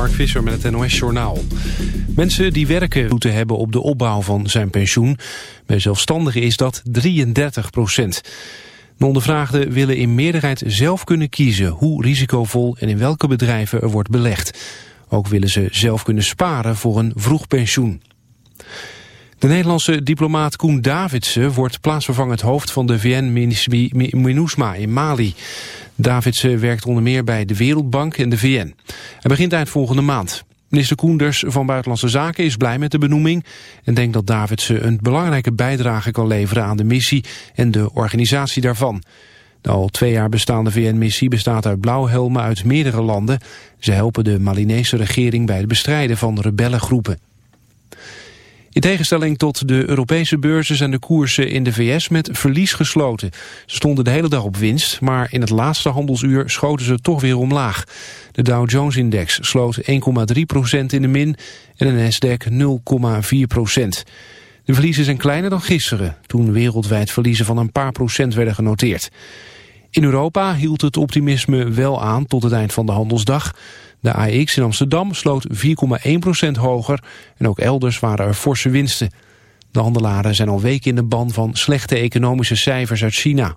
Mark Visser met het NOS Journaal. Mensen die werken moeten hebben op de opbouw van zijn pensioen. Bij zelfstandigen is dat 33 procent. De ondervraagden willen in meerderheid zelf kunnen kiezen... hoe risicovol en in welke bedrijven er wordt belegd. Ook willen ze zelf kunnen sparen voor een vroeg pensioen. De Nederlandse diplomaat Koen Davidsen wordt plaatsvervangend hoofd van de VN-MINUSMA in Mali. Davidsen werkt onder meer bij de Wereldbank en de VN. Hij begint eind volgende maand. Minister Koenders van Buitenlandse Zaken is blij met de benoeming... en denkt dat Davidsen een belangrijke bijdrage kan leveren aan de missie en de organisatie daarvan. De al twee jaar bestaande VN-missie bestaat uit blauwhelmen uit meerdere landen. Ze helpen de Malinese regering bij het bestrijden van rebellengroepen. In tegenstelling tot de Europese beurzen zijn de koersen in de VS met verlies gesloten. Ze stonden de hele dag op winst, maar in het laatste handelsuur schoten ze toch weer omlaag. De Dow Jones-index sloot 1,3% in de min en de Nasdaq 0,4% De verliezen zijn kleiner dan gisteren, toen wereldwijd verliezen van een paar procent werden genoteerd. In Europa hield het optimisme wel aan tot het eind van de handelsdag. De AX in Amsterdam sloot 4,1% hoger en ook elders waren er forse winsten. De handelaren zijn al weken in de ban van slechte economische cijfers uit China.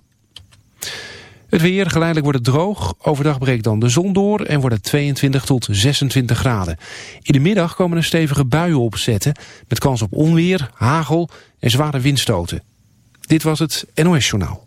Het weer, geleidelijk wordt het droog. Overdag breekt dan de zon door en wordt het 22 tot 26 graden. In de middag komen er stevige buien opzetten... met kans op onweer, hagel en zware windstoten. Dit was het NOS Journaal.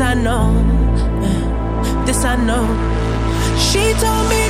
This I know, this I know. She told me.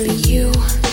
for you.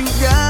you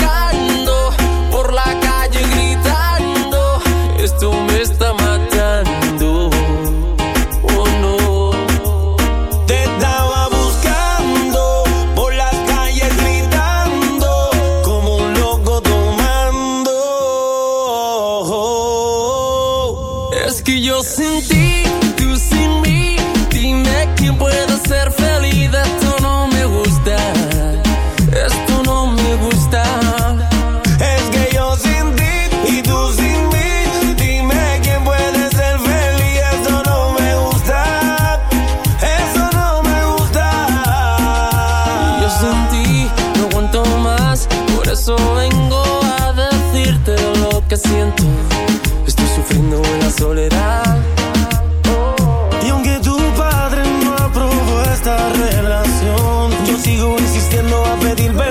que no va a pedir